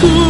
cool.